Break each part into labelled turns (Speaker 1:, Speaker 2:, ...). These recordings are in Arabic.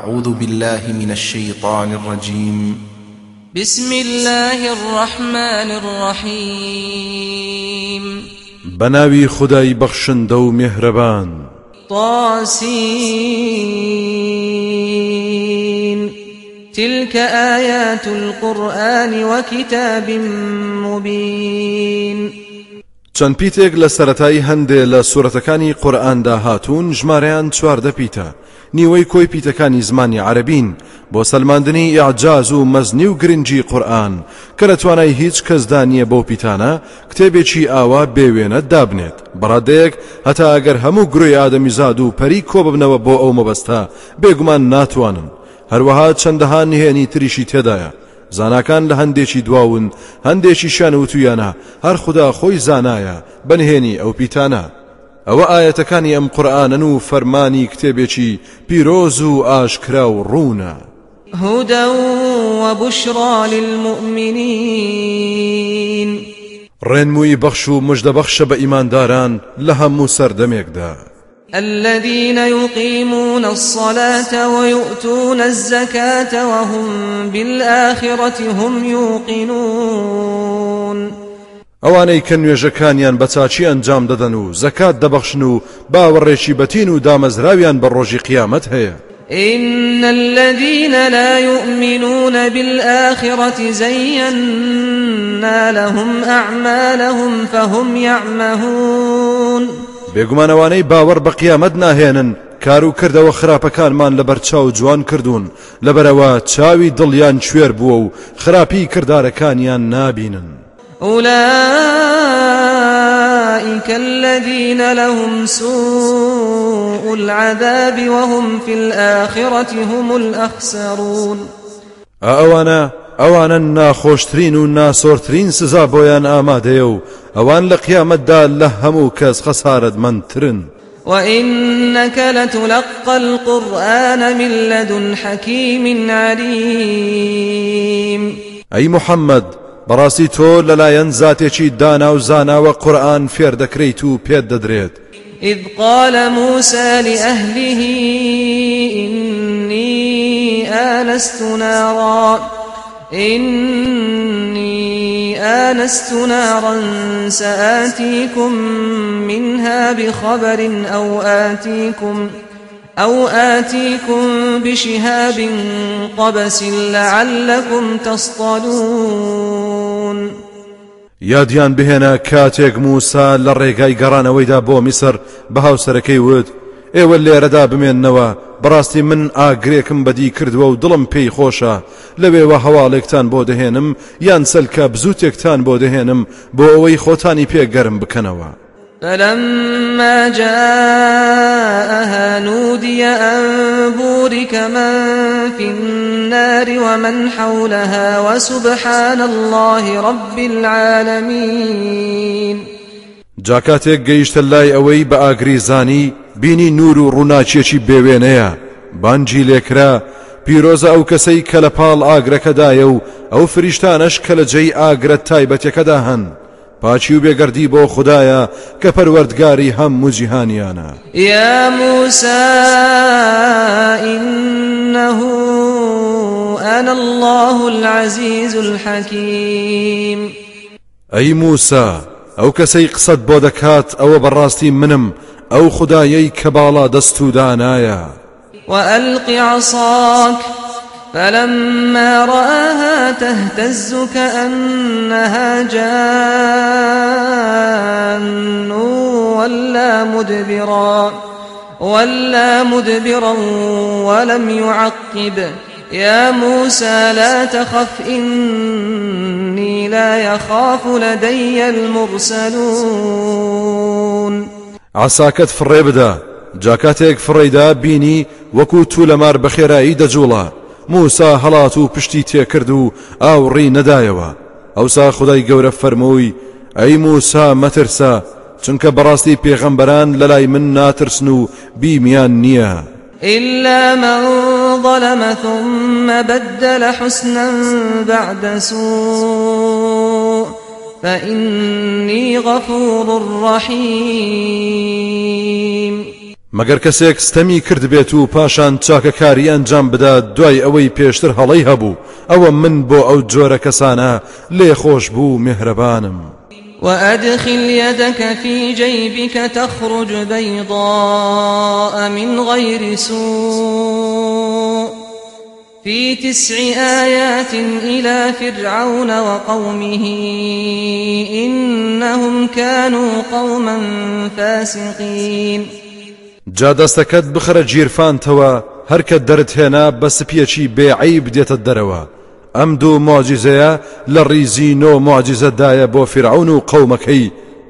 Speaker 1: أعوذ بالله من الشيطان الرجيم
Speaker 2: بسم الله الرحمن الرحيم
Speaker 1: بناوي خداي بخشن دو مهربان
Speaker 2: طاسين تلك آيات القرآن وكتاب مبين
Speaker 1: چەند پیتێک لە سەتایی هەندێ لە سوورەتەکانی قورآاندا هاتوون ژمارەیان چواردە نیوەی کۆی پیتەکانی زمانی عربین بۆ سلماندنی یاعجاز و مەزنی و گرنگی قورآن کە لە توانای هیچ کەسدا نییە بەو پیتانە کتێبێکی ئاوا بێوێنە دابنێت بەڕادەیەک هەتا ئەگەر هەموو گرۆی ئادەمی زاد و پەری کۆ ببنەوە بۆ ئەو مەبەستە بێگومان ناتوانن هەروەها چەندەها نهێنی تریشی تێدایە زانکان لە هەندێکی دواون هەندێکی شان وتویانە هەر خدا خۆی زانایە بنهێنی ئەو پیتانە ئەوە ئاەتەکانی نو قورآانەن و فەرمانی کتێبێکی پیرۆز و ئاشکرا و ڕوونە
Speaker 2: هدى وبشرى للمؤمنين
Speaker 1: رنموي بخشو مجد بخش ایمان داران لهم مسر دا
Speaker 2: الذين يقيمون الصلاة ويؤتون الزكاة وهم بالآخرة هم يوقنون
Speaker 1: ئەوانەی کە نوێژەکانیان بە چاچی ئەنجام دەدەن و زەکات دەبەخشن و باوەڕێکی بەتین و دامەزراویان بە ڕۆژی قیامەت
Speaker 2: إن الذين لا يؤمنون بالآخرة زينا لهم أعمالهم فهم يعمهون
Speaker 1: بێگومانەوانەی باوەڕ بە قیامەت ناهێنن كارو كرد وخراب كان لەبەر لبرتشاو جوان كردون لەبەرەوە چاوی دليان شوێر خرابي كردار خراپی کردارەکانیان نابینن.
Speaker 2: أولئك الذين لهم سوء العذاب وهم في الآخرة هم الأخسرون
Speaker 1: أوانا أوانا خوشترين و ناسۆرترین آماديو أوان ئامادەیە و ئەوان لە قیامەتدا لە
Speaker 2: وإنك لتلقى القرآن من لدن حكيم عليم
Speaker 1: أي محمد تو تۆ لەلایەن زاتێکی دانا و زانا و قرآن دەکرێت و پێت دەدرێت
Speaker 2: إذ قال موسى لأهله إني آنست نارا إني آنست نارا سآتيكم منها بخبر أو آتيكم بخبر أو آتيكم بشهاب قبس لعلكم تصطلون
Speaker 1: یادیان بهێنە کاتێک موسا لە ڕێگای گەڕانەوەیدا بۆ میسر بە هاوسەرەکەی وت ئێوە لێرەدا بمێننەوە بڕاستی من ئاگرێکم بەدی کردووە و دڵم پێی خۆشە لەوێوە هەواڵێکتان بۆ دەهێنم یان سەلکە بزووتێکتان بۆ دەهێنم بۆ ئەوەی خۆتانی پێگەرم بکەنەوە
Speaker 2: فلما جاءها نودي أن بورك من في النار ومن حولها وسبحان الله رب العالمين
Speaker 1: جاکاتێک قيشت اللاي اوي بآقري زاني بيني نور و چي بيوينيا بانجي لكرا پیرۆزە او کەسەی کە لە پاڵ ئاگرەکەدایە و ئەو فریشتانەش کە لە جێی ئاگرەت پاچی و بێگەردی بۆ خدایە کە هم هەموو
Speaker 2: يا موسى انه أنا الله العزيز الحكيم
Speaker 1: أي موسى أو كسي قصد بودكات أو براستي منم أو خدايي كبالا دستو دانايا
Speaker 2: وألق عصاك فلما رآها تهتز كأنها جان ولا مدبرا ولا مدبرا ولم يعقب يا موسى لا تخف إني لا يخاف لدي المرسلون
Speaker 1: عساكت فريبدا جاكاتيك فريدا بيني وكوتو بيني بخيرا إيدا جولا هلاتو پشتی تیا کردو او ری ئاوڕی او سا خدای فرموی ای موسى مترسا چون که براستی پیغمبران للای من ناترسنو و بیمیان نیا
Speaker 2: إلا من ظلم ثم بدل حسنا بعد سوء فإني غفور رحيم
Speaker 1: مەگەر کەسێک ستمی کرد بێت تو پاشان چاک چاکەکاری ئەنجام بدات دوای ئەوەی پێشتر هەڵی هەبوو او من بو بۆ ئەو جۆرە کەسانە لێ خۆش بوو مهرەبانم
Speaker 2: وأدخل يدك في جيبك تخرج بیضاء من غیر سوء في تسع آيات إلى فرعون وقومه إنهم كانوا قوما فاسقين
Speaker 1: جا دەستەکەت بخرە جیرفانتەوە هەرکە دەرت هێنا بە سپیەکی بێعیب دێتە دەرەوە ئەم دوو مۆجیزەیە لە ڕیزینۆ مۆجیزەدایە بۆ فرعون و قەومەکەی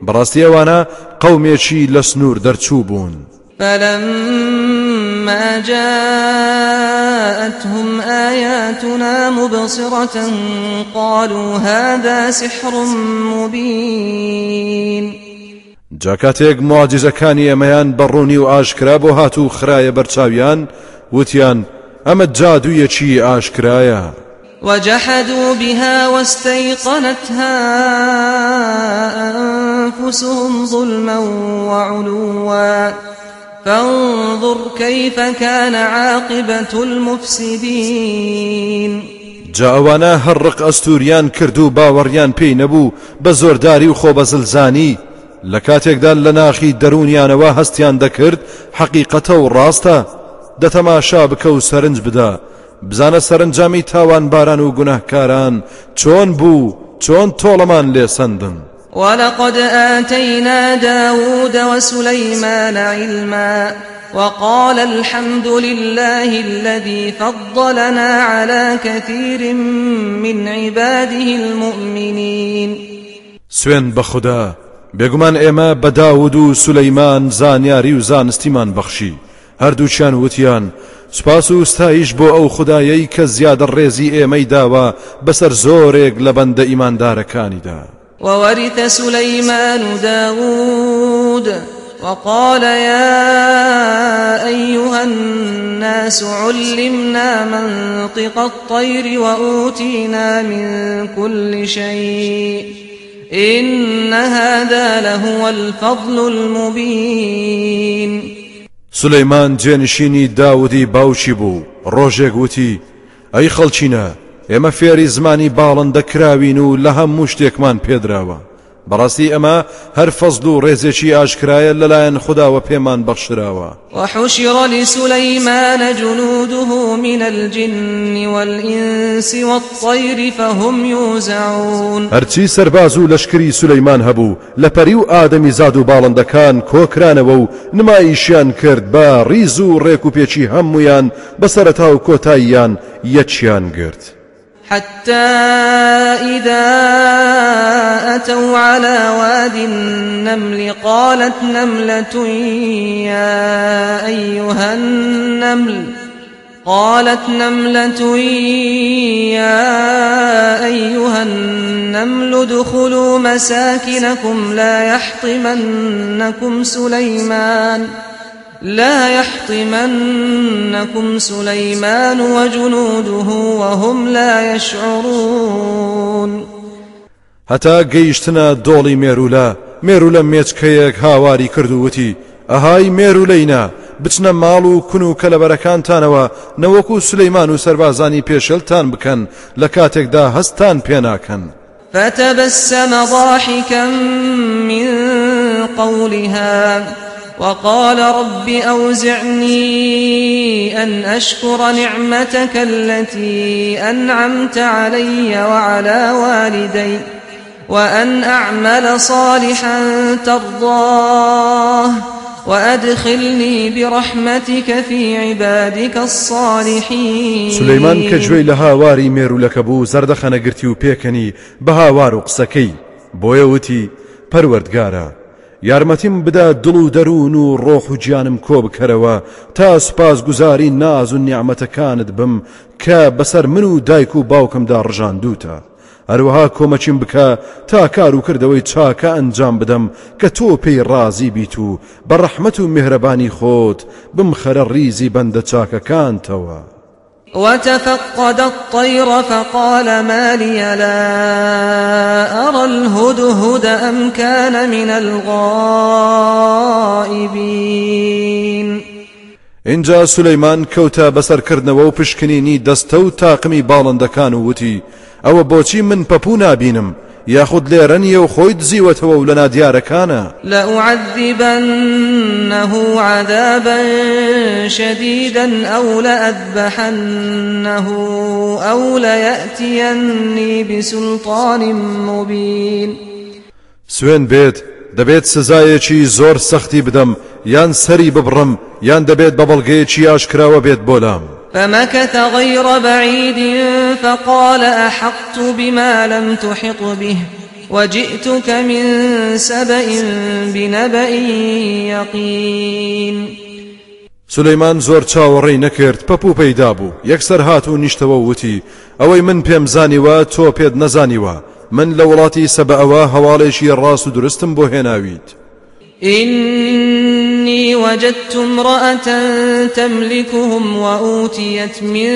Speaker 1: بەڕاستیەوانە قەومێکی لە سنوور دەرچوو بوون
Speaker 2: فلما جاءتهم آياتنا مبصرة قالوا هذا سحر مبين
Speaker 1: جاکاتێک مواجزەکانی ئەمەیان بەڕوونی و ئاشکرا بۆ هاتوو خراە بەرچاویان وتیان ئەمە جادوویەکی ئاشکرایە
Speaker 2: وجحدوا بها واستيقنتها أنفسهم ظلما وعلوا فانظر كيف كان عاقبة المفسدين
Speaker 1: جاوانا هەڕق ئەستوریان کرد و باوەڕیان پێی نەبوو بە زۆرداری و خۆبەزلزانی لكاتيك دال لناخي ناخی دەرونیانەوە هەستیان دەکرد دكرت و ڕاستە دتما بکە و سەرنج بدە بزانە سەرنجامی تاوان باران و كاران چۆن بو چۆن طولمان لێ سندن
Speaker 2: ولقد آتينا داود وسليمان علما وقال الحمد لله الذي فضلنا على كثير من عباده المؤمنين
Speaker 1: سوين بخدا بێگومان ئێمە بە داود و سولەیمان زانیاری و زانستیمان بەخشی هەردووچیان وتیان سپاس و ستایش بۆ ئەو خدایەی کە زیادە ڕێزی ئێمەی داوا بەسەر زۆرێک لە بەندە ئیماندارەکانیدا
Speaker 2: وەوەریتە سولەیمان و داود وقال يا أيها الناس علمنا منطق الطير وأوتينا من كل شيء إن هذا لهو الفضل المبين
Speaker 1: سليمان جێنشینی داودي باوشيبو بوو ڕۆژێک وتی ئەی خەڵچینە ئێمە فێری زمانی باڵندە کراوین و لە بەڕاستی ئەمە هەر فەزل و ڕێزێکی ئاشکرایە لەلایەن خداوە پێمان بەخشراوە
Speaker 2: وحشیڕلی سولەیمانە جنودوه من الجن والإنس والطير فهم يوزعون
Speaker 1: هەرچی سەرباز و لەشکری سولەیمان هەبوو لە پەری و ئادەمی زاد و باڵندەکان کۆکرانەوە و نمایشیان کرد بە ریز و ڕێک و پێچی هەمویان بەسەرەتا و کۆتاییان یەکیان گرت.
Speaker 2: حتى إذا أتوا على واد النمل قالت نملة يا أيها النمل قالت نملة يا أيها النمل ادخلوا مساكنكم لا يحطمنكم سليمان ۖ لا يحطمنكم سليمان وجنوده وهم لا يشعرون
Speaker 1: هەتا گەیشتنە دۆڵی مێرولە مێرولە مێچکەیەک هاواری کردووتی ئەهای مێرولەینا بچنە ماڵ و کون و کەلەبەرەکانتانەوە نەوەکو سلەیمان و سەربازانی پێشلتان بکەن لە کاتێکدا هەستان پێناکەن
Speaker 2: فتەبەسەمە ضاحیکەم من قولها وقال رب أوزعني أن أشكر نعمتك التي أنعمت علي وعلى والدي وأن أعمل صالحا ترضاه وأدخلني برحمتك في عبادك الصالحين سليمان كجوي
Speaker 1: لها واري ميرو لكبو زردخنا قرتيو بيكني بها وارو قسكي بويوتي پروردگارا یارمەتیم بدا دڵ و دەروون و ڕۆح و گیانم کۆ بکەرەوە تا سپاس گوزاری ناز و نیعممەتەکانت بم کە بەسەر من و دایک و باوکمدا ڕژاندوتە هەروەها کۆمەچیم بکە تا کار و کردەوەی چاکە ئەنجام بدەم کە تۆ پێی ڕازی بیت و بە ڕەحمت و میهرەبانی خۆت بم خەرە ریزی بەندە چاکەکانتەوە.
Speaker 2: وتفقد الطير فقال ما لي لا أرى الهدهد أم كان من الغائبين
Speaker 1: إنجا سليمان كوتا بسر و پشکنینی دستو تاقمي بالندكان ووتي او بوچي من پپونا بينم یاخود لێرە نیە و زي دزیوەتەوە و لەنا دیارەکانە
Speaker 2: لە عذابا شديدا أو لأذبحنه أو ليأتيني بسلطان مبين
Speaker 1: سوين بيت دبيت سزاي شي زور سختي بدم يان سري ببرم يان دبيت ببلغي شي اشكرا وبيت بولام
Speaker 2: فمكث غير بعيد فقال أحقت بما لم تحط به وجئتك من سبأ بنبأ يقين
Speaker 1: سليمان زور چاوەڕێی نكرت پەپوو بيدابو يكسر هاتو نشتووتي اوي من بيم زانيوا تو بيد نزانيوا من لولاتي سبأوا هواليشي الراس درستم بۆ
Speaker 2: إني وجدت امرأة تملكهم وأوتيت من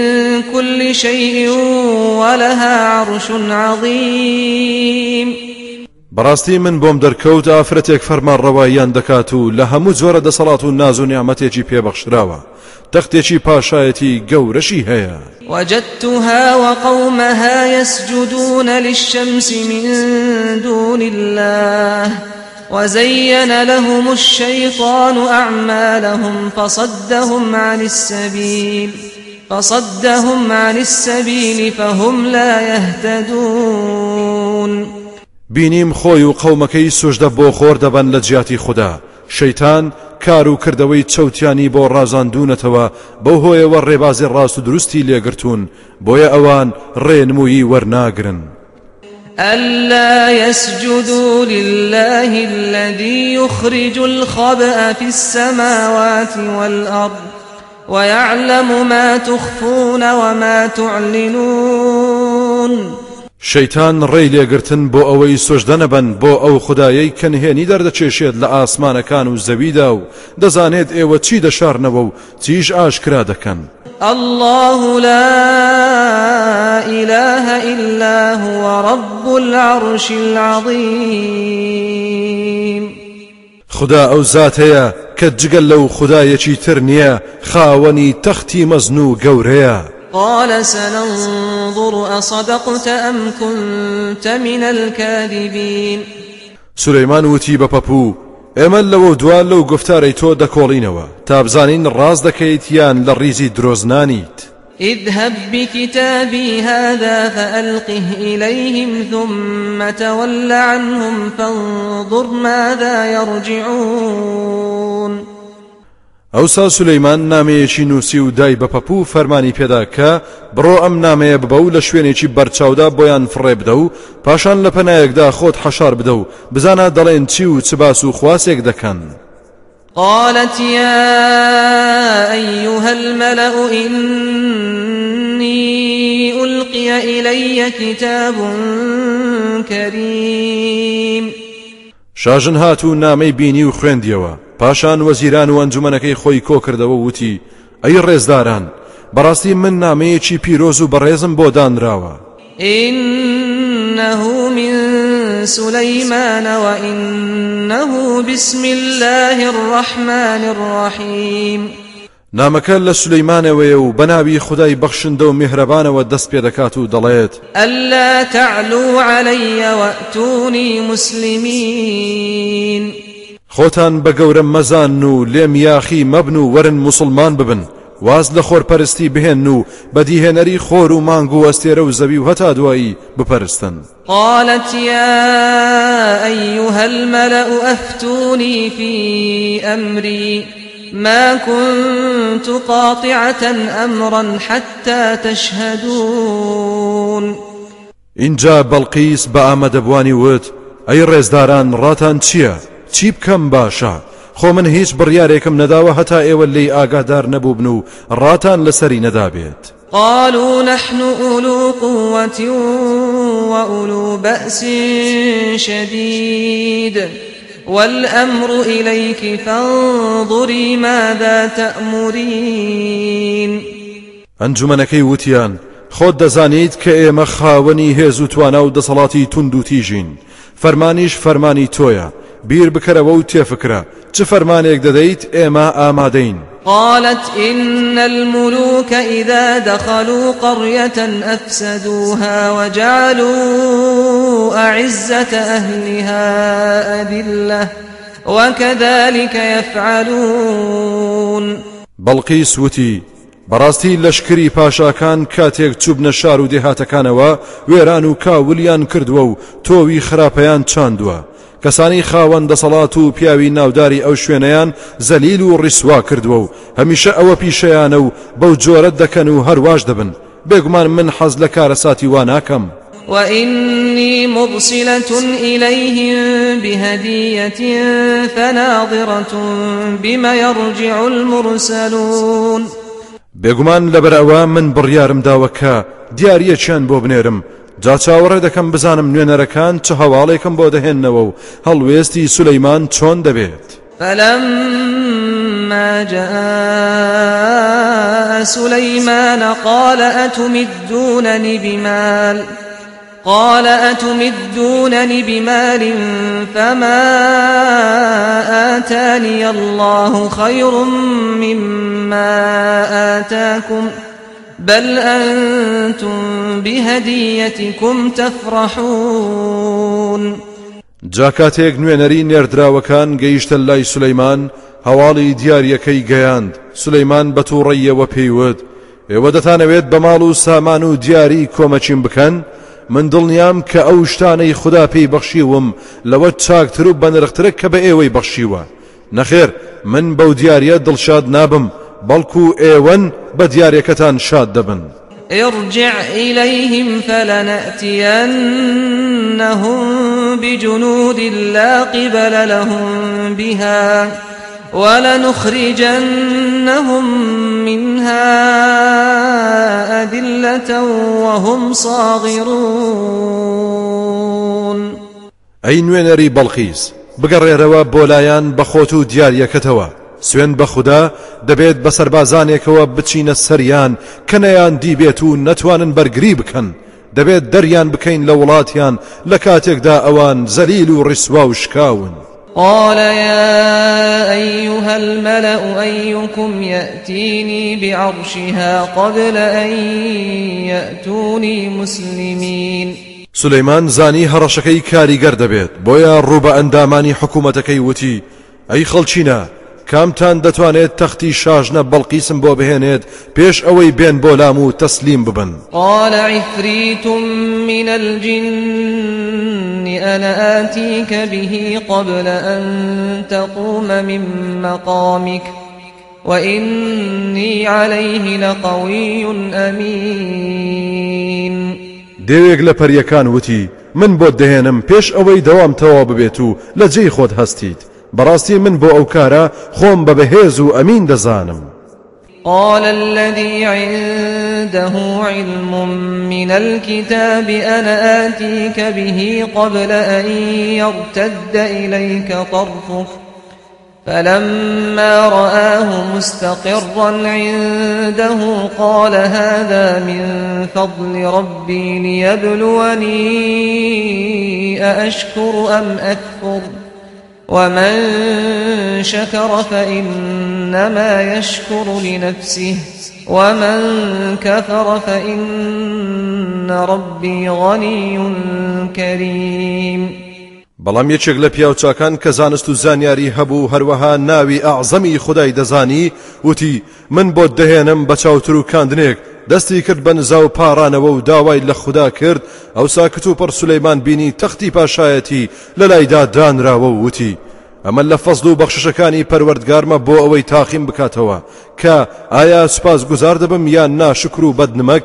Speaker 2: كل شيء ولها عرش عظيم
Speaker 1: براستي من بۆم دەرکەوت ئافرەتێک فەرمان ڕەواییان دەکات و لە هەموو جۆرە دەسەڵات و ناز و نیامەتێکی پێبەخشراوە تەختێکی پاشایەتی گەورەشی هەیە
Speaker 2: وجدتها وقومها يسجدون للشمس من دون الله وزين لهم الشيطان أعمالهم فصدهم عن السبيل فصدهم عن السبيل فهم لا يهتدون
Speaker 1: بینیم خۆی و قەومەکەی سوژدە بۆ خۆر دەبەن لە جیاتی خوددا شەیتان کار و کردەوەی چەوتیانی بو ڕازاندونەتەوە ور هۆیەوە ڕێبازی ڕاست و دروستی اوان بۆیە ئەوان ڕێنمویی
Speaker 2: ألا يسجدوا لله الذي يخرج الخبأ في السماوات والأرض ويعلم ما تخفون وما تعلنون
Speaker 1: شيطان ريل يغرتن بو بۆ ئەوەی بن بو او خدایەی كن دەردەچێشێت لە ئاسمانەکان و كانو و دزانيد ئێوە إيوة چی دەشارنەوە و چیش آشكرا دكن
Speaker 2: الله لا إله إلا هو رب العرش العظيم
Speaker 1: خدا او زات هەیە لو جگەل لەو خدایەکی تر نییە خاوەنی
Speaker 2: قال سننظر أصدقت أم كنت من الكاذبين
Speaker 1: سليمان وتي بپەپوو امل لو دوال لو گفتار تۆ دەکۆڵینەوە تا بزانین راز دەکەیت یان لە
Speaker 2: اذهب بكتابي هذا فألقه إليهم ثم تول عنهم فانظر ماذا يرجعون
Speaker 1: ئەوسا سولەیمان نامەیەکی نووسی و دای بە پەپوو فەرمانی پێدا کە بڕۆ ئەم نامەیە ببە و لە شوێنێکی بەرچاودا بۆیان فڕێ بدە و پاشان لە پەنایەکدا خۆت حەشار بدە و بزانە دەڵێن چی و چباس و خواسێک دەکەن.
Speaker 2: قالت يا أيها الملأ إني ألقي إلي كتاب كريم
Speaker 1: شاجن هاتو نامي بيني وخوين ديوا پاشان وەزیران و ئەنجومەنەکەی خۆی کۆکردەوە وتی ئەی ڕێزداران بەڕاستی من نامەیەکی پیرۆز و بەڕێزم بۆ دانراوە
Speaker 2: إنه من سليمان وإنه بسم الله الرحمن الرحيم
Speaker 1: نامەکە لە سلەیمانەوەیە و بەناوی خدای بەخشندە و میهرەبانەوە دەست پێ دەکات و دەڵێت
Speaker 2: ئەللا تەعلو عليهەوە تونی مسللمین.
Speaker 1: خوتان بە مزان نو لیم یاخی مبنو ورن مسلمان ببن واز لە خۆرپەرستی بهێن و بەدیهێنەری خۆر و مانگو و ئەستێرە و زەوی و هەتا بپرستن
Speaker 2: قالت یا ایوها الملأ افتونی فی امری ما كنت قاطعة أمرا حتى تشهدون
Speaker 1: إنجا بلقيس بأمد بواني ود أي رزداران راتان چيا؟ چی کم باشە خو من هیچ بڕیارێکم نەداوە هەتا آگه دار نبو بنو راتان لسری ندا بید
Speaker 2: قالو نحن أولو قوت و اولو بأس شدید والأمر إليك فانظري ماذا تأمرين
Speaker 1: ئەنجومەنەکەی وتیان خۆت دەزانیت کە ئێمە خاوەنی هێز و توانە و دەسەڵاتی تونند و بیر بکەرەوە و تێفکرە چ فەرمانێک دەدەیت ئێمە ئامادەین
Speaker 2: قالت إن الملوك إذا دخلوا قرية أفسدوها وجعلوا أعزة أهلها أذلة وكذلك يفعلون
Speaker 1: بلقي سوتي بەڕاستی لەشکری پاشاکان کاتێک چوبنە شار و دێهاتەکانەوە وێران و کاولیان کردووە و تۆوی خراپەیان چاندووە کەسانی خاوەندە سەڵات و پیاوی ناوداری ئەو شوێنەیان زەلیل و ڕیسوا کردووە و هەمیشە ئەوە پیشەیانە و بەو جۆرە دەکەن و هەرواش دەبن بێگومان من حەز لە کارەساتی وا ناکەم
Speaker 2: وإني مبصلة إليهم بهدية فناظرة بما يرجع المرسلون
Speaker 1: بێگومان لەبەرەوە من بڕیارم داوەکە دیارەیە چیان بۆ بنێرم جا چاوەڕێ دەکەم بزانم نرکان چه هەواڵێکم بۆ دەهێننەوە و هەڵوێستی سولەیمان چۆن دەبێت
Speaker 2: فلما جاء سليمان قال أتمدونني بمال قال أتمدونني بمال فما آتاني الله خير مما آتاكم ۖ بل أنتم بهديتكم تفرحون
Speaker 1: جاکاتێک نوێنەری نێردراوەکان گەیشتە لای سولەیمان هەواڵی دیارەکەی گەیاند سولەیمان بە تووڕێیەوە پێیوت ئێوە دەتانەوێت بە ماڵ و سامان و دیاری کۆمەچین بکەن من دڵنیام کە ئەو شتانەی خوددا پێی بەخشیوم لەوە چاکتر و بەنرخترە کە بە ئێوەی بەخشیوە نەخێر من بەو دیارە دڵشاد نابم بلكو ايوان بدياريكتان دیارێکەتان شاد دەبن.
Speaker 2: ارجع إليهم فلنأتينهم بجنود لا قبل لهم بها ولنخرجنهم منها أذلة وهم صاغرون
Speaker 1: وين ري بەڵخیز بقرر رواب بولايان بخوتو ديار دیارەکەتەوە سوين بخدا دبيت بسر سەربازانێکەوە بچینە بچين السريان دیبێت و نەتوانن بەرگری بکەن دەبێت دەریان بکەین لە وڵاتیان لە کاتێکدا ئەوان زەلیل و ڕیسوا و
Speaker 2: قال يا أيها الملأ أيكم يأتيني بعرشها قبل أن يأتوني مسلمين
Speaker 1: سليمان زاني هرشكي كاري قردبيت بويا الربا أنداماني حكومتكي وتي أي خلچينا کامتان تان دتوانيت تختي بەڵقیسم بۆ بو پێش ئەوەی بێن بۆ بولامو تسليم ببن
Speaker 2: قال عفريت من الجن أنا آتيك به قبل أن تقوم من مقامك وإني عليه لقوي أمين
Speaker 1: دەوێک لە پەریەکان وتی من بود دهنم پێش ئەوەی دوام تەوا ببێت خود هستيت براسي من بو اوكارا خوم ببهيزو امين دزانم
Speaker 2: قال الذي عنده علم من الكتاب أنا آتيك به قبل أن يرتد إليك طرفك فلما رآه مستقرا عنده قال هذا من فضل ربي ليبلوني أأشكر أم أكفر ۖ ومن شكر فإنما يشكر لنفسه ومن كفر فإن ربي غني كريم
Speaker 1: بلام یەکێک لە پیاوچکان کە زانست و زانیاری هەبوو هەروەها ناوی ئاعزەمی خدای دەزانی وتی من بود دهنم بچاو ترو و دەستی کرد بە نزا و پارانەوە و داوای لە خوددا کرد ئەو ساکت و پڕ سولەیمان بینی تەختی پاشایەتی لە لایدا دانراوە و وتی ئەمە لە فەزل و بەخشەکانی پەروەردگارمە بۆ ئەوەی تاقیم بکاتەوە کە ئایا سوپاس گوزار دەبم یان ناشکر و بەدنمەک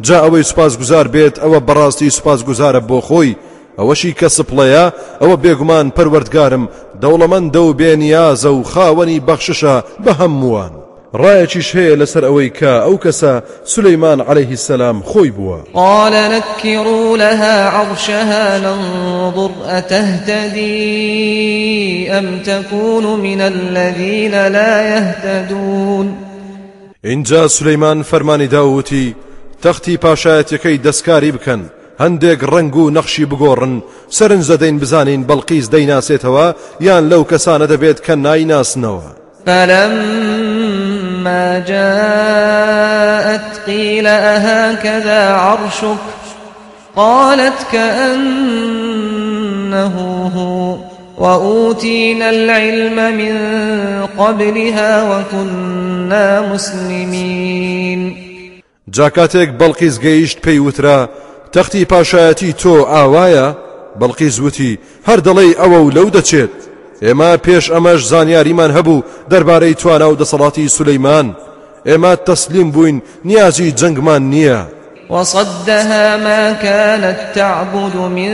Speaker 1: جا ئەوەی سوپاس گوزار بێت ئەوە بەڕاستی سوپاس گوزارە بۆ خۆی ئەوەشی کە سپڵەیە ئەوە بێگومان پەروەردگارم دەوڵەمەندە و بێنیازە و خاوەنی بەخششە بە هەمووان ڕایەکیش هەیە لەسەر ئەوەی کە ئەو کەسە سلەیمان عليهەیهی سەسلام خۆی بووە
Speaker 2: قالە نەکیڕوو لەها عڕشەها ننظر ئەتەهدەدی ئەم تەکون منە الذيە لا يهدەدون
Speaker 1: اینجا سلەیمان فەرمانی داوتی تەختی پاشایەتەکەی دەستکاری بکەن هەندێک ڕنگ و نەخشی بگۆڕن سرنج دەدەین بزانین بەڵقیز دەیناسێتەوە یان لەو کەسانە دەبێت ناس نایناسنەوە
Speaker 2: فلما جاءت قيل أهكذا عرشك قالت كأنه هو وأوتينا العلم من قبلها وكنا
Speaker 1: مسلمين جاكاتك بەڵقیز گەیشت بيوترا تختي باشاتي تو آوايا ئاوایە وتي هر دلي أو ئەوە اما پیش امش پێش ئەمەش هبو در باره توانە و دەسەڵاتی سلیمان اما تسلیم بوین نیازی جنگ من نیا
Speaker 2: وصدها ما كانت تعبد من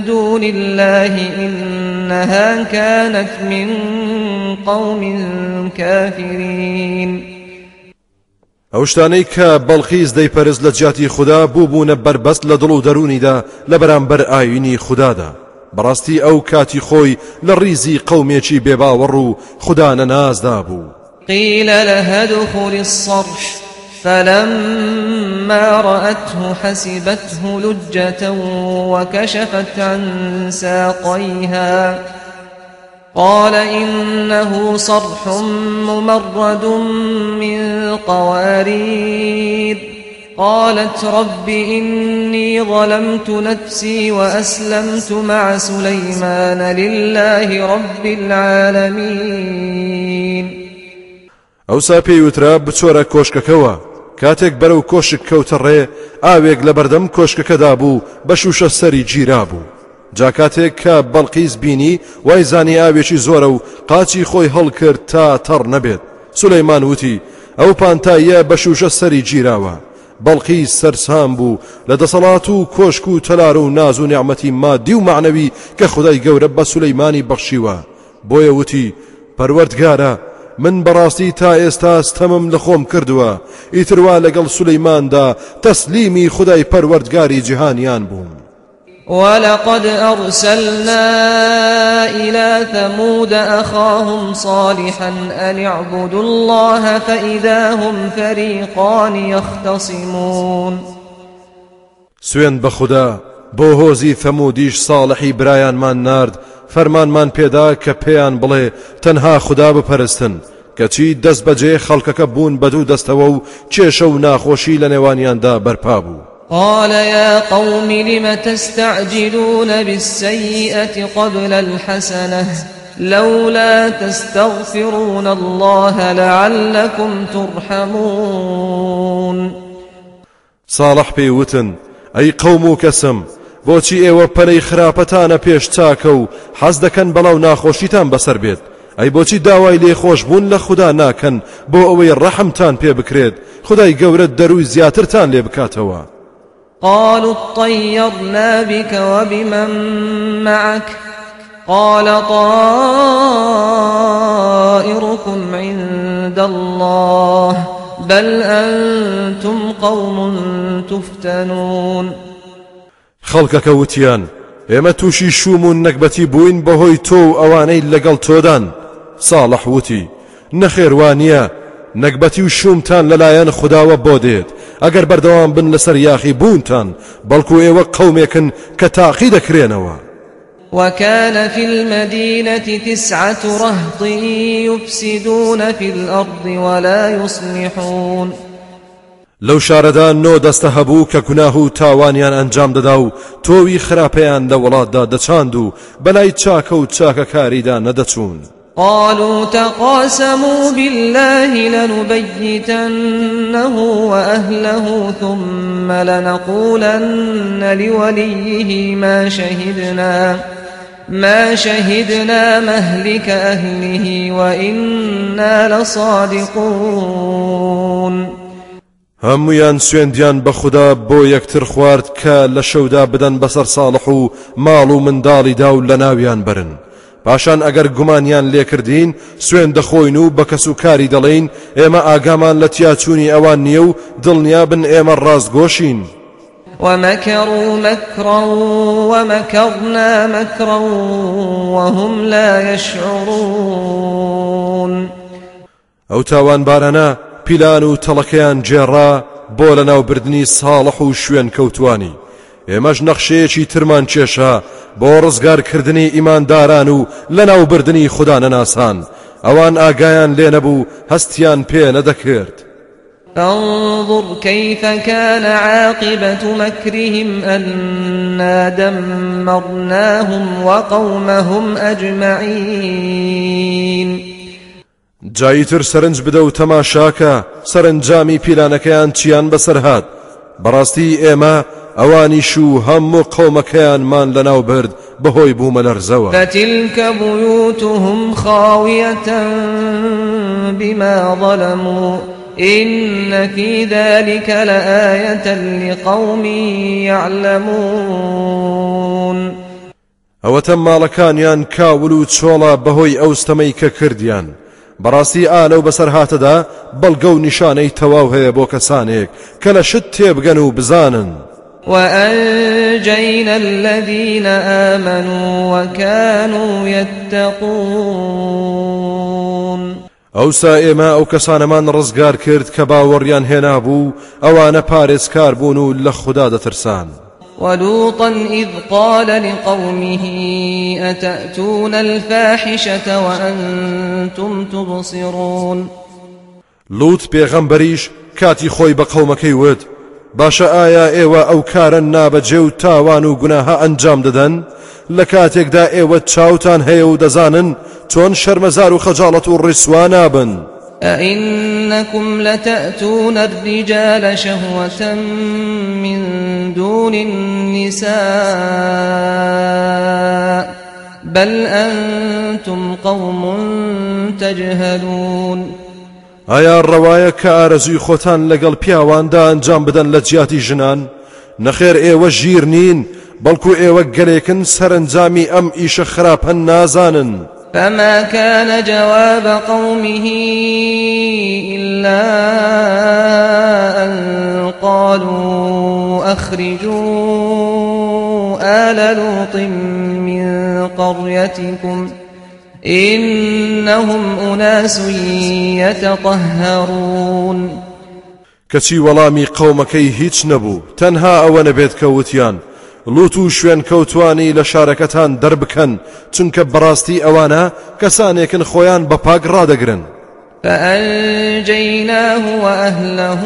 Speaker 2: دون الله إنها كانت من قوم كافرين
Speaker 1: اوشتانيك بلخيز دي بەڵخیز دەیپەرز خدا بوبون خوددا لدلو دروني دا لبرام دڵ و دەرونیدا لە براستي او كاتي خوي لريزي قومي چي بيبا و خوددانە نازدا بوو
Speaker 2: قيل لە هەدخوری الصرح فلما رأته حسبته لجة وكشفت عن ساقيها قال إنه صرح ممرد من قوارير قالت رب إني ظلمت نفسي وأسلمت مع سليمان لله رب العالمين
Speaker 1: ئەوسا پێیوترا بچۆرە کۆشکەکەوە کاتێک بەرە و کۆشک کەوتە ڕێ ئاوێک لە بەردەم کۆشکەکەدا بوو بەشوشە سەری گیرا بوو جاکاتێک کە بەڵقیز بینی وای زانی ئاوێکی زۆرە و قاچی خۆی هەڵ کرد تا تەڕ نەبێت سولەیمان وتی ئەو پانتایە بەشوشە سەری گیراوە بەڵقی سەرسام بوو لە دەسەڵات و کۆشک و تەلار و ناز و نعممەتی مادی و معنەوی کە خدای گەورە بە سولەیمانی بەخشیوە بۆیە وتی پەروەردگارە من بەڕاستی تا ئێستا ستەمم لە خۆم کردووە ئیتروا لەگەڵ سولەیماندا تەسلیمی خدای پەروەردگاری جیهانیان بووم
Speaker 2: ولقد أرسلنا إلى ثمود أخاهم صالحا أن اعبدوا الله فإذا هم فريقان يختصمون
Speaker 1: سوين بخدا بوهوزي ثموديش صالحي برايان من نارد فەرمانمان پێدا کە پێیان بله تنها خدا بپرستن کەچی دەست بەجێ خەڵکەکە بوون بەدوو دەستەوە و کێشە و ناخۆشی لە نێوانیاندا بەرپا بوو.
Speaker 2: قال يا قوم لم تستعجلون بالسيئة قبل الحسنة لولا تستغفرون الله لعلكم ترحمون
Speaker 1: صالح بيوتن أي قوم كسم بۆچی ايوه پني خراپەتانە پیش تاكو حزدكن بلاو ناخوشيتان بسر بيت اي بێت داواي لي خوش بون لخدا ناكن بو ناکەن بۆ ئەوەی بكريد خداي بکرێت دروي زياترتان دەروی بكاتوا
Speaker 2: قالوا اطيرنا بك وبمن معك قال طائركم عند الله بل أنتم قوم تفتنون
Speaker 1: خلق كوتيان اما توشي شوم نكبتي بوين بهوي تو اواني لقل تودان صالح وتي نخير وانيا نكبتي وشومتان للايان شومتان لەلایەن خداوە اگر بەردەوام بن لەسەر یاخی بوونتان بەڵکو ئێوە قەومێکن کە تاقی دەکرێنەوە
Speaker 2: وكان في المدينة تسعة رهط يفسدون في الأرض ولا يصلحون
Speaker 1: لو شاردان نو دستهبو هەبوو تاوانيان انجام و توي خرابيان دولاد و تۆوی خراپەیان لە وڵاتدا دەچاند و
Speaker 2: قالوا تقاسموا بالله لنبيتنه وأهله ثم لنقولن لوليه ما شهدنا ما شهدنا مهلك أهله وإنا لصادقون
Speaker 1: هم سوێندیان بەخدا بۆ یەکتر خوارد کە خوارد شەودا بدەن بەسەر ساڵح و ماڵ و منداڵی دا و برن پاشان ئەگەر گومانیان لێکردین سوێن دەخۆین و بە کەس و کاری دەڵین ئێمە ئاگامان لە تیاچوونی ئەوان نییە و دڵنیا بن ئێمە ڕاستگۆشین
Speaker 2: ومكروا مكرا ومكرنا مكرا وهم لا يشعرون
Speaker 1: ئەو تاوان بارانە پیلان و تەڵەکەیان جێڕا بۆ لەناوبردننی ساڵح و شوێن کەوتانی ئێمەش نەخشەیەکی ترمان چێشە بۆ ڕزگارکردنی ئیمانداران و لە ناوبردننی خوددانە ناسان ئەوان ئاگایان لێ نەبوو هەستیان پێ نەدەکرد
Speaker 2: فانظر كيف كان عاقبة مكرهم أنا دمرناهم وقومهم أجمعين
Speaker 1: جاییتر سرنج بدە و تەماشاکە سەرنجامی پیلانەکەیان چیان بەسەرهات بەڕاستی ئێمە ئەوانیش و هەموو قۆمەکەیانمان لەناو برد بەهۆی بوومە لەرزەوە
Speaker 2: بەتیلکە بووتهم خاویەتە بما ظلموا إن في ذلك لآية لقوم يعلمون
Speaker 1: ئەوەتە ماڵەکانیان کاول و چۆڵە بەهۆی ئەوستەمەی کە کردیان بەڕاستی ئالەو بەسەر هاتەدا بەڵگە و نیشانەی تەواو هەیە بۆ کەسانێک کە لە شت تێبگەن و بزانن.
Speaker 2: وأنجينا الذين آمنوا وكانوا يتقون
Speaker 1: ئەوسا ئێمە ئەو کەسانەمان رزگار کرد کە باوەڕیان هێنا بوو ئەوانە پارێزکار بوون و لە
Speaker 2: ولوطا إذ قال لقومه أتأتون الفاحشة وأنتم تبصرون
Speaker 1: لوط پیغمبریش كاتي خوي بقومکی ود باشا آیا ئێوە ئەو کارە نابەجێ و تاوان و گوناها ئەنجام دەدەن لە کاتێکدا ئێوە چاوتان هەیە و دەزانن چۆن شەرمەزار و خەجاڵەت و
Speaker 2: أئنكم لتأتون الرجال شهوة من دون النساء بل أنتم قوم تجهلون
Speaker 1: ئایا ڕەوایە کە ئارەزوی خۆتان لەگەڵ پیاواندا ئەنجام بدەن لە جیاتی ژنان نەخێر ئێوە جیر نین بەڵکو ئێوە گەلێکن سەرنجامی ئەم ئیشە خراپەن نازانن فما كان جواب قومه
Speaker 2: إلا أن قالوا أخرجوا آل لوط من قريتكم ۖ إنهم أناس يتطهرون
Speaker 1: کەچی ولامي قەومەکەی هیچ نەبوو تەنها ئەوە نەبێت کە وتیان لوت و شوێن کەوتانی لە شارەکەتان دەربکەن چونکە بەڕاستی ئەوانە کەسانێکن خۆیان بە
Speaker 2: فأنجيناه وأهله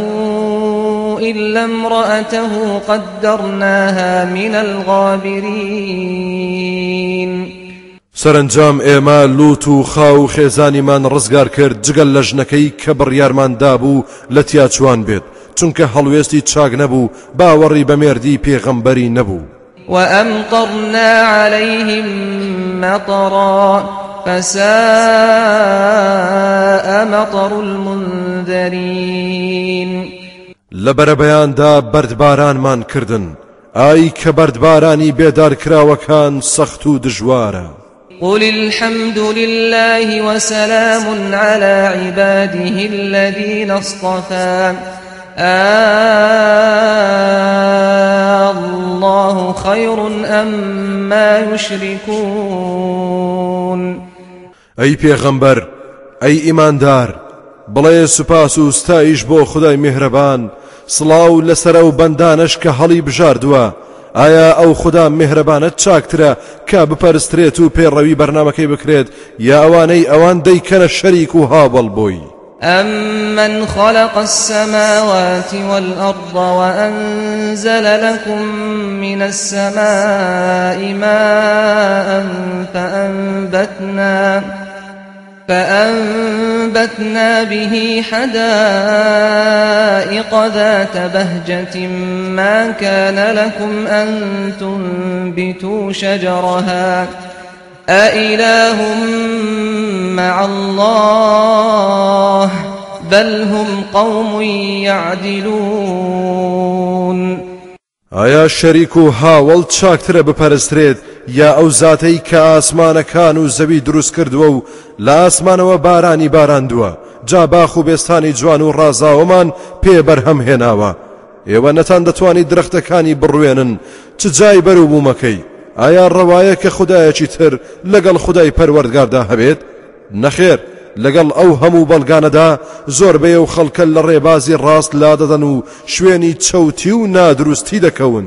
Speaker 2: إلا امرأته قدرناها من الغابرين
Speaker 1: سەرنجام ئێمە لووت و خاو خێزانیمان ڕزگار کرد جگەل لە ژنەکەی کە بڕیارماندا بوو لە تیاچوان بێت چونکە هەڵوێستی چاک نەبوو باوەڕی بەمێردی پێغەمبەری نەبوو
Speaker 2: وأمطرنا عليهم مطرا فساء مطر المنذرين
Speaker 1: لبربياندا بردباران مان كردن ئای کە بەردبارانی بێدارکراوەکان سەخت و دژوارە.
Speaker 2: قل الحمد لله وسلام على عباده الذين اصطفى الله خير أما ما يشركون
Speaker 1: أي پیغمبر أي إيمان دار بلاي سوپاس استائش بو خداي مهربان صلاو لسرو بندانش كهالي بجاردوا ئایا ئەو خوددا مهرەبانت چاکترە کە روی و پێڕەوی بەرنمەکەی یا اوانی اوان دەیکەنە شەریک و هاوڵ بۆی
Speaker 2: أمن خلق السماوات والأرض وأنزل لكم من السماء ماء فأنبتنا فأنبتنا به حدائق ذات بهجة ما كان لكم أن تنبتوا شجرها أإله مع الله بل هم قوم يعدلون
Speaker 1: ئایا شەریک و هاوڵ چاکترە بپەرسترێت یا ئەو زاتەی کە ئاسمانەکان و زەوی دروست کردووە و لە ئاسمانەوە بارانی باراندووە جا باخ و بێستانی جوان و ڕازاوەمان پێ بەرهەم هێناوە ئێوە نەتان دەتوانانی درەختەکانی بڕوێنن چ جای بەرو بوومەکەی ئایا ڕەوایە کە خدایەکی تر لەگەڵ خدای پەروەردگاردا هەبێت نەخێر لەگەڵ ئەو هەموو بەڵگانەدا زۆر بێ و خەڵکە لە ڕێبازی ڕاست لا دەدەن و شوێنی چەوتی و نادروستی دەکەون.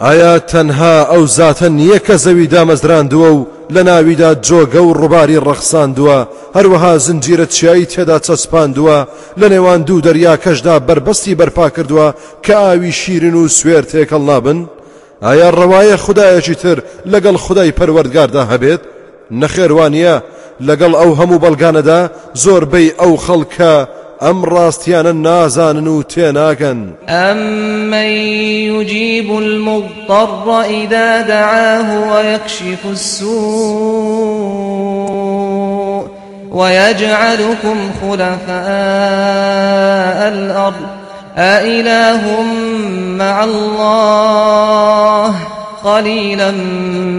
Speaker 1: ئایا تەنها ئەو زاتە نییە کە زەوی دامەزراندووە و لە ناویدا جۆگە و ڕووباری ڕەخساندووە هەروەها زنجیرە چیایی تێدا چەسپاندووە لە نێوان دوو دەریا کەشدا بربەستی بەرپا کردووە کە ئاوی شیرن و سوێر تێکەڵ نابن ئایا ڕەوایە خدایەکی تر لەگەڵ خدای پەروەردگاردا هەبێت نەخێوانە لەگەڵ ئەو هەموو بەڵگانەدا زۆربەی ئەو خەڵکە ام راستيان النازان و تێناگەن
Speaker 2: يجيب المضطر إذا دعاه ويكشف السوء ويجعلكم خلفاء الأرض أإله مع الله قليلا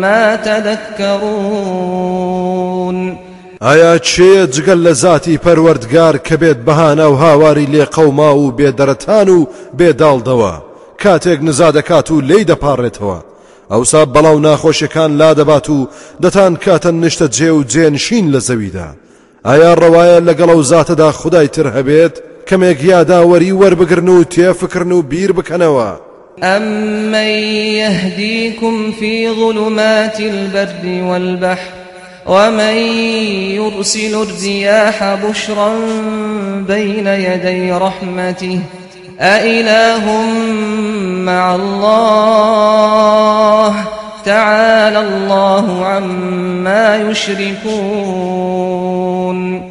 Speaker 2: ما تذكرون
Speaker 1: ئایا چێ جگەل لە زاتی پەروەردگار کە بێت بەهانە و هاواری لێ قەوما و بێدەرەتان و بێداڵدەوە کاتێک نزا دەکات و لی دەپارڕێتەوە ئەوسا بەڵاو ناخۆشیەکان لا دەبات و دەتان کاتە نیشتە جێ و جێنشین لە زەویدا ئایا ڕەوایە لەگەڵ ئەو زاتەدا خدای تر هەبێت کەمێک یاداوەری وەربگرن و تێفکردن و بیر بکەنەوە.
Speaker 2: أمن يهديكم في ظلمات البر والبحر ومن يرسل الرياح بشرا بين يدي رحمته أإله مع الله تعالى الله عما يشركون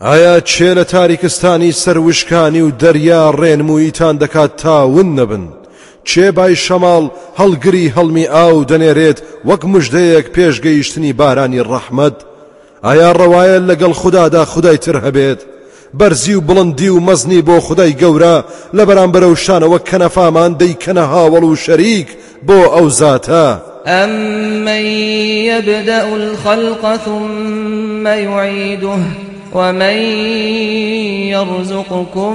Speaker 1: ئایا چێ لە تاریکستانی سەروشکانی و دەریا ڕێنمووییتان دەکات تاون نەبن چێبای شەماڵ هەڵگری هەڵمی ئاو دەنێرێت وەک مژدەیەک پێشگەیشتنی بارانی ڕەحمد ئایا ڕەوایە لەگەڵ خوددادا خدای تر هەبێت بەرزی و بڵندی و مەزنی بۆ خدای گەورە لە بەرامبەرە و شانەوە کەنەفامان دەیکەنە هاوڵ و شەریک بۆ ئەو زاتە.
Speaker 2: أمن يبدأ الخلق ثم يعيده ومن يرزقكم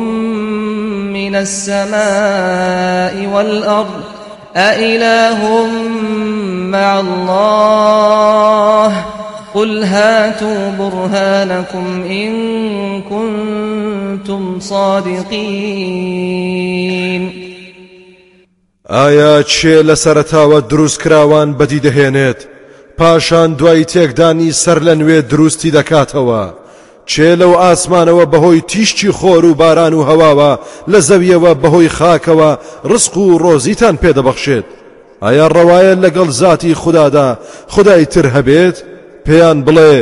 Speaker 2: من السماء والأرض أإله مع الله قل هاتوا برهانكم إن كنتم صادقين
Speaker 1: آیا چه لسرتا و دروس کراوان بەدی دەهێنێت پاشان دوای تێکدانی سەر لە نوێ دروستی دەکاتەوە چێ لەو ئاسمانەوە بەهۆی تیشتی خۆر و باران و هەواوە لە زەویەوە بەهۆی خاکەوە ڕسق و ڕۆزیتان پێدەبەخشێت ئایا ڕەوایە لەگەڵ زاتی خوددادا خدای تر هەبێت پێیان بڵێ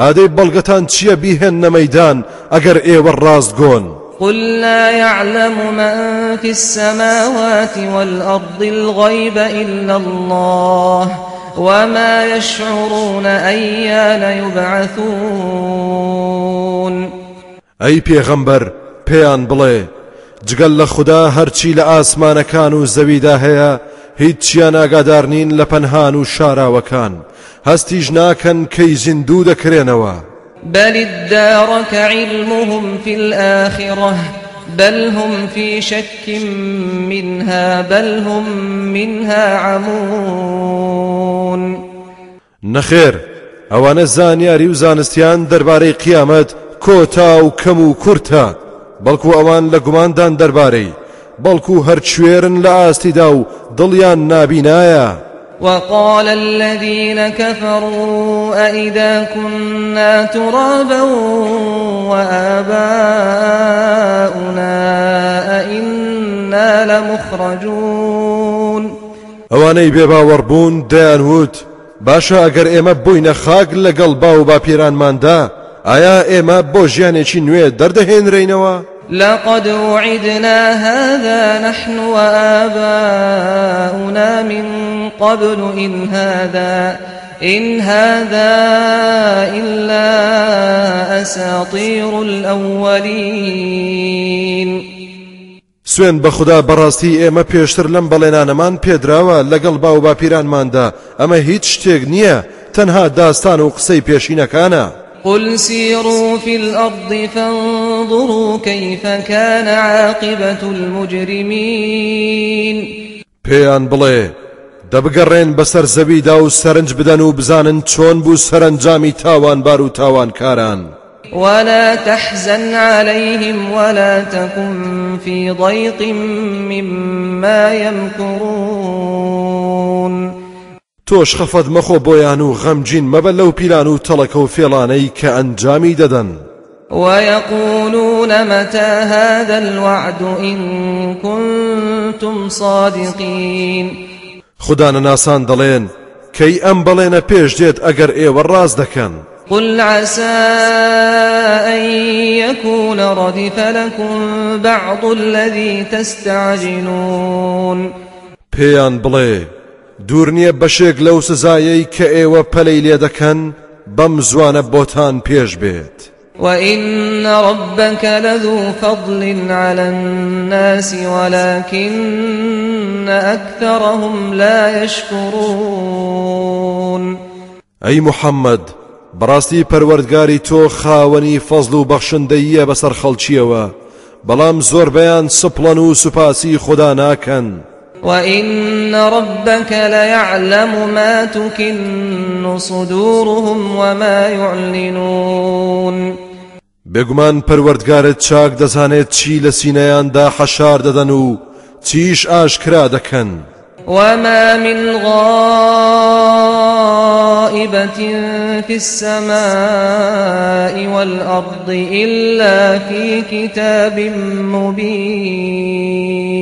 Speaker 1: ئادەی بەڵگەتان چییە بیهێن نەمەدان ئەگەر ئێوە ڕاست گۆن
Speaker 2: قل لا يعلم من في السماوات والأرض الغيب إلا الله وما يشعرون أيان يبعثون
Speaker 1: أي پیغمبر پیان بڵێ جگل لە هرچی لآسمان لە ئاسمانەکان هيا زەویدا هەیە هیچ چیان ئاگادار نین لە پەنهان و شاراوەکان هەستیش ناکەن کەی زیندوو
Speaker 2: في الآخرة بل هم في شك منها بل هم منها عمون
Speaker 1: نخير اوان زانیاری و درباري دەربارەی قیامەت کۆتا و بلكو اوان کورتە دان درباري بلكو گوماندان دەربارەی بەڵکو هەرچێرن لە
Speaker 2: وقال الذين كفروا أئذا كنا ترابا وآباؤنا أئنا لمخرجون
Speaker 1: ئەوانەی باشا دەیانوت باشە بوين خاق لقلبا وبا لەگەڵ ماندا ايا باپیرانماندا بو ئێمە بۆ ژیانێکی نوێ رينوا
Speaker 2: لقد وعدنا هذا نحن وآباؤنا من قبل إن هذا إن هذا إلا أساطير الأولين
Speaker 1: سوێن بە خوددا بەڕاستی ئێمە پێشتر لەم بەڵێنانەمان پێدراوە لقل باو دا اما هیچ شتێک نیا تنها داستان و قسەی پێشینەکانە
Speaker 2: قل سيروا في الأرض فانظروا كيف كان عاقبة المجرمين
Speaker 1: بيان بلي دبگرین بسر زەویدا و سرنج بدەن و بزانن بو سرنجامی تاوان بارو تاوان کاران
Speaker 2: ولا تحزن عليهم ولا تكن في ضيق مما يمكرون
Speaker 1: توش خفض مخو بويانو غمجين مبلو بيلانو تلكو فيلاني كأنجامي ددن ويقولون متى
Speaker 2: هذا الوعد إن كنتم صادقين
Speaker 1: خوددانە ناسان دەڵێن کەی ئەم بەڵێنە پێش دێت ئەگەر ئێوە ڕاز دەکەن
Speaker 2: قل عسى أن يكون ردف لكم بعض الذي تستعجلون
Speaker 1: پێیان بڵێ دوور نییە بەشێک لەو سزایەی کە ئێوە پەلەی لێ دەکەن بەم زوانە بۆتان پێش بێت.
Speaker 2: وإن ربك لذو فضل على الناس ولكن أكثرهم لا يشكرون
Speaker 1: أي محمد براستي پروردگاري تو خاوني فضل و بخشندهیه بسر و بلام زور بيان سپڵەن و سوپاسی خدا ناكن
Speaker 2: وإن ربك ليعلم ما تكن صدورهم وما يعلنون
Speaker 1: بێگومان پەروەردگارت چاک دەزانێت چی لە سینەیاندا حشار ددنو و چیش ئاشکرا دکن
Speaker 2: وما من غائبة في السماء والأرض إلا في كتاب مبين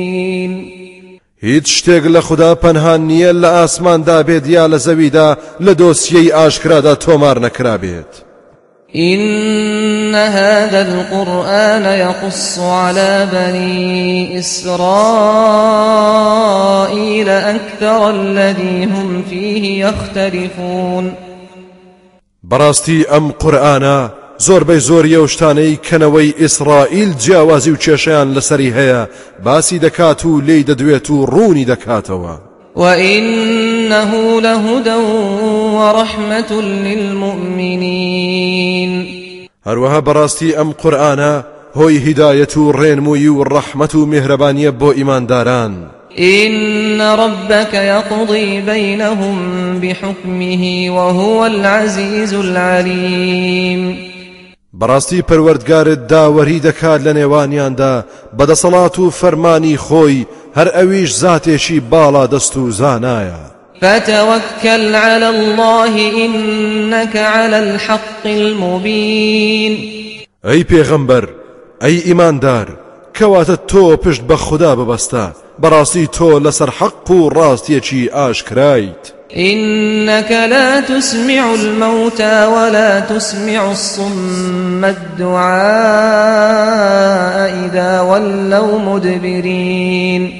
Speaker 1: هیچ شتێک لە خوددا پەنهان نییە لە ئاسماندا بێت یا لە زەویدا لە دۆسیەی ئاشکرادا تۆمار نەکرابێت.
Speaker 2: إن هذا القرآن يقص على بني إسرائيل أكثر الذي هم فيه يختلفون
Speaker 1: براستي أم قرآنا زور بي زور يوشتاني كنوي إسرائيل جاوازي و کێشەیان باسي دكاتو باسی دەکات و روني دكاتو
Speaker 2: وَإِنَّهُ لَهُدًى وَرَحْمَةٌ لِلْمُؤْمِنِينَ
Speaker 1: هروها براستي أم قرآن هوي هداية و ڕێنمووی و ڕەحمەت و میهرەبانیە بۆ
Speaker 2: إن ربك يقضي بينهم بحكمه وهو العزيز
Speaker 1: العليم بەڕاستی پەروەردگارت داوەری دەکات لە نێوانیاندا بەدەسەڵات و فەرمانی خۆی هەر ئەویش زاتێکی باڵا دەست و زانایە
Speaker 2: فتوكل على الله إنك على الحق المبين
Speaker 1: أي پیغمبر أي إيمان دار كواتت تو پشت بخدا ببستا براستي تو لسر حق و راستيكي آشكرايت
Speaker 2: إنك لا تسمع الموتى ولا تسمع الصم الدعاء إذا ولوا مدبرين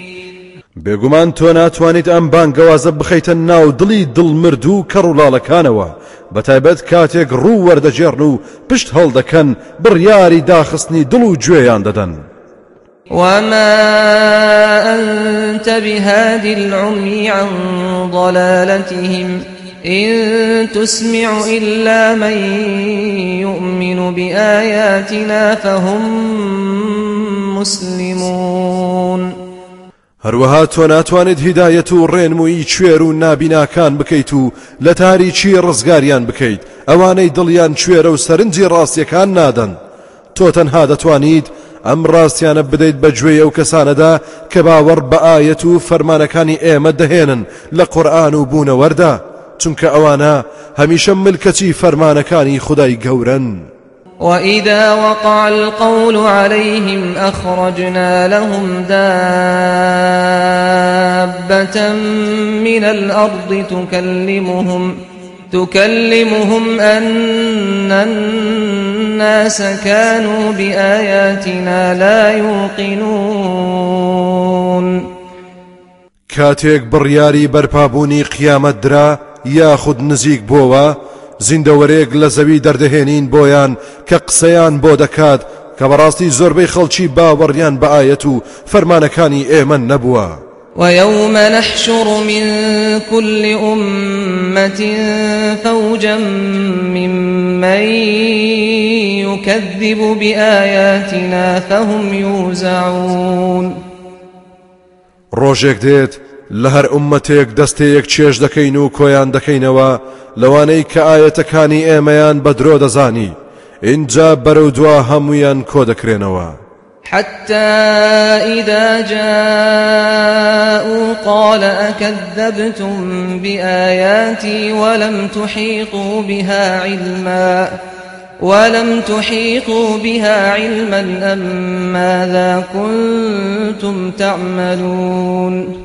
Speaker 1: بێگومان تۆ ناتوانیت ئەم بانگەوازە بخیت ناو دلی دڵی دڵمرد و کەڕولاڵەکانەوە بەتایبەت کاتیک رو ورد جرنو پشت دکن بڕیاری داخستنی دڵ دلو جویان دەدەن.
Speaker 2: وما أنت بهاد العمي عن ضلالتهم إن تسمع إلا من يؤمن بآياتنا فهم مسلمون
Speaker 1: هەروەها تۆ ناتوانێت هیدایەت و ڕێنمویی کوێر كان بكيتو لتاري و لە تاریکی ڕزگاریان بکەیت ئەوانەی دڵیان کوێرە و سەرنجی ڕاستیەکان نادەن تۆ ام ڕاستیانە بدەیت بەگوێ او کەسانەدا کە باوەڕ بە ئاەت ايما فەرمانەکانی لقرآن دەهێنن لە تنك و بوونەوەردا چونکە ئەوانە هەمیشە خداي قورا خدای
Speaker 2: وإذا وقع القول عليهم أخرجنا لهم دابة من الأرض تكلمهم ۖ تكلمهم أن الناس كانوا بآياتنا لا يوقنون
Speaker 1: كاتيك برياري برپابوني قيامت درا ياخد نزيك بوا زیندەوەرێک لە زەوی دەردەهێنین بۆیان کە قسەیان بۆ دەکات کە بەڕاستی زۆربەی خەڵکی باوەڕیان بەعاەت و فەرمانەکانی ئێمە نەبووە.
Speaker 2: ويوم نحشر من كل أمة فوجا ممن يكذب بآياتنا فهم يوزعون
Speaker 1: ڕۆژێک ديت لهر أمتك دستيك چش دكينو كوين و لواني دەکەینەوە كاني ايميان ئاەتەکانی ئێمەیان انجا درۆ دەزانی، اینجا
Speaker 2: حتى إذا جاءوا قال أكذبتم بآياتي ولم تحيطوا بها علما ولم تحيطوا بها علما أم ماذا كنتم تعملون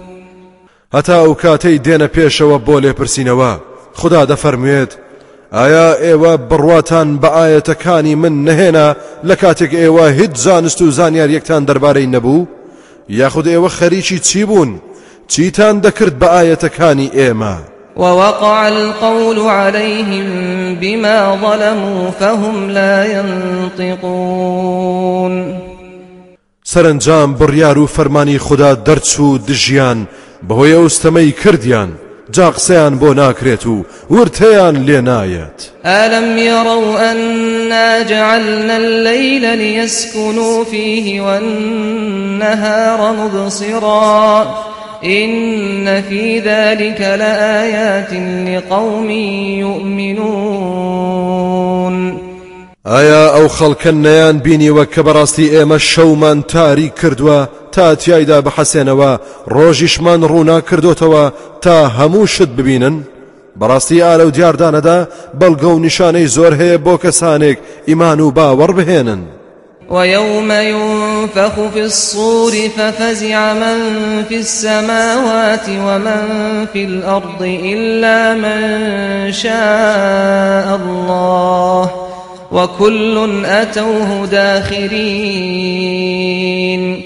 Speaker 1: هەتا ئەو کاتەی دێنە پێشەوە بۆ لێپرسینەوە خدا دەفەرموێت ئایا ئێوە بڕواتان بە ئاەتەکانی من نەهێنا لە کاتێک ئێوە هیچ زانست و زانیار یەکتان دەربارەی نەبوو یاخود ئێوە خەریکی چی بوون چیتان دەکرد بە ئاەتەکانی ئێمە
Speaker 2: ووقع القول عليهم بما ظلموا فهم لا ينطقون
Speaker 1: سرنجام بڕیار و فەرمانی خدا دەرچ و دژیان بەهۆی ئەوستەمەی کردیان جاقسان بۆ ناکرێت لنايت
Speaker 2: ألم يروا أنا جعلنا الليل ليسكنوا فيه والنهار مبصرا إن في ذلك لآيات لقوم يؤمنون
Speaker 1: ئایا ئەو خەڵکە نەیان بینیوە کە بەڕاستی ئێمە شەومان تاری کردووە تا تیایدا بەحەسێنەوە ڕۆژیشمان ڕوونا کردوتەوە تا هەموو شت ببینن بەڕاستی ئارە و دیاردانەدا بەڵگە و نیشانەی زۆر هەیە بۆ کەسانێک ئیمان و باوەڕ بهێنن
Speaker 2: ويوم ينفخ في الصور ففزع من في السماوات ومن في الأرض إلا من شاء الله وكل أتوه داخرين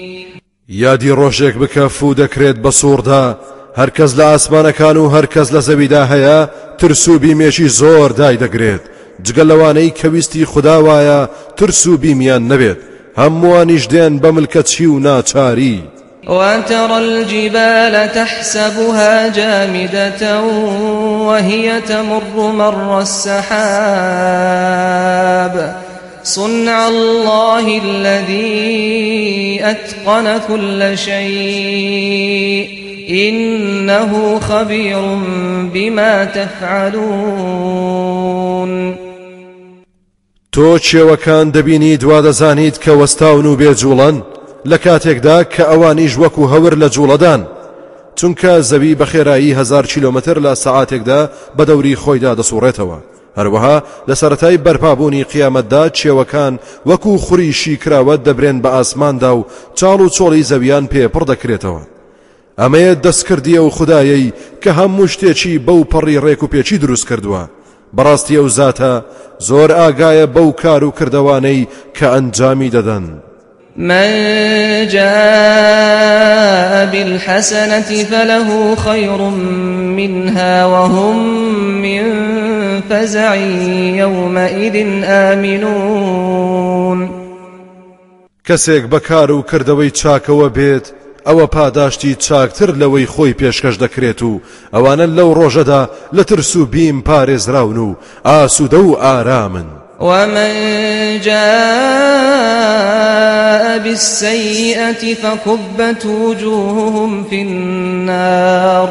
Speaker 1: یادی ڕۆژێک بکە فوو دەکرێت بە سووردا هەرکەس لە ئاسمانەکان و هەرکەس لە زەویدا هەیە ترسوبی مێشی زۆر دای دەگرێت جگە لەوانەی کەویستی خداوایە ترسوبی میان نەبێت هەمووانیش دێن بە ملکە چی و ناچاری.
Speaker 2: وترى الجبال تحسبها جامدة وهي تمر مر السحاب صنع الله الذي أتقن كل شيء إنه خبير بما تفعلون
Speaker 1: تۆ وكان دەبینی دوادەزانیت کە وەستاون و لە کاتێکدا کە ئەوانیش وەکو هەور لە جوڵەدان چونکە زەوی بە خێرایی هزار کیلومتر لە سعاتێکدا بە دەوری خۆیدا دەسوڕێتەوە هەروەها لە سەتای بەرپابوونی قیامەتدا چێوەکان وەکو خوریشی کراوە دەبرێن بە ئاسماندا و چاڵ و چۆڵی زەویان پێپڕ دەکرێتەوە ئەمەیە دەستکردیە و خدایایی کە هەموو شتێکی بەو پەڕی ڕێک و پێچی دروست کردووە بەڕاستی ئەو زاتە زۆر ئاگایە بەو کار و کردوانەی کە ئەنجامی دەدەن.
Speaker 2: من جاء بالحسنة فله خير منها وهم من فزع يومئذ آمنون
Speaker 1: كسيك بكارو كردوي تشاك وبيت او پاداشتی چاکتر لوی خوی پێشکەش دەکرێت و ئەوانە لەو ڕۆژەدا لە لترسو بیم پارێزراون و ئاسوودە آرامن ومن جاء
Speaker 2: بالسيئة فكبت وجوههم في النار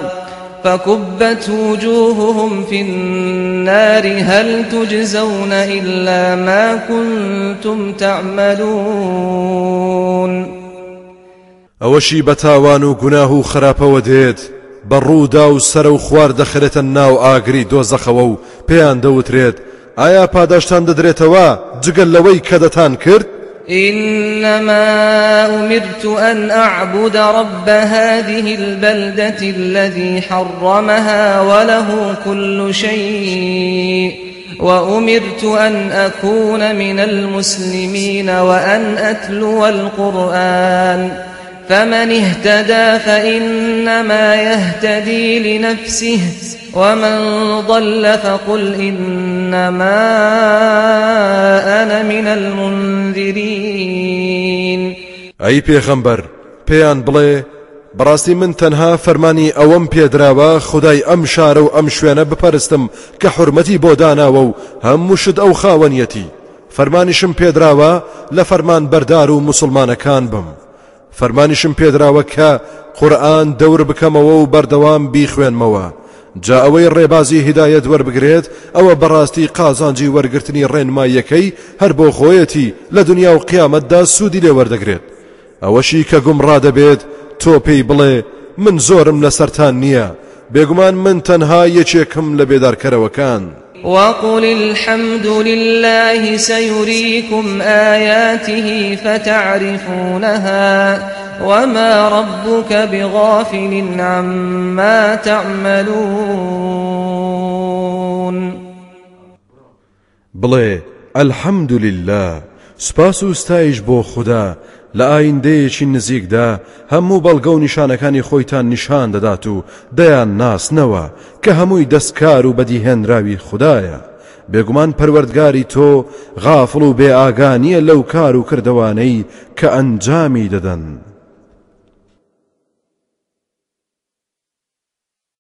Speaker 2: فكبت وجوههم في النار هل تجزون إلا ما كنتم تعملون
Speaker 1: أوشي بتاوانو و گوناه و خراپەوە دێت بەڕوودا خوار دخلت الناو آجري دوزخوو بيان دوت دەوترێت آیا پاداشتان دەدرێتەوە جگەل لەوەی کە کرد؟ إنما
Speaker 2: أمرت أن أعبد رب هذه البلدة الذي حرمها وله كل شيء وأمرت أن أكون من المسلمين وأن أتلو القرآن فمن اهتدى فإنما يهتدي لنفسه ومن ضل فقل إنما أنا من
Speaker 1: المنذرين أي پیغمبر پیان بلي براسي من تنها فرماني اوام بيدراوا خداي امشارو امشوانا و كحرمتي شوێنە بپەرستم کە حرمەتی بۆ داناوە و هەمووشت ئەو خاوەنیەتی فەرمانیشم پێدراوە لە بم فەرمانیشم پێدراوە کە قورآن دەور بکەمەوە و بەردەوام بیخوێنمەوە جا ئەوەی ڕێبازی هدایەت وەربگرێت ئەوە بەڕاستی قازانجی وەرگرتنی ڕێنمایەکەی هەر بۆ خۆیەتی لە دنیا و قیامەتدا سوودی لێ وەردەگرێت ئەوەشی کە گومڕا دەبێت تۆ پێی بڵێ من زۆرم لەسەران نییە بێگومان من تەنها یەکێکم لە بێدارکەرەوەکان.
Speaker 2: وقل الحمد لله سيريكم آياته فتعرفونها وما ربك بغافل عما تعملون
Speaker 1: بلي الحمد لله سپاس و ستایش بۆ خوددا لە ئایندەیەکی نزیکدا هەموو بەڵگە و نیشانەکانی خۆیتان نیشان دەدات و دەیان ناسنەوە کە هەمووی دەستکار و بەدیهێنراوی خوددایە بێگومان پەروەردگاری تۆ غافڵ و بێئاگانیە لەو کار و کردوانەی کە ئەنجامی دەدەن.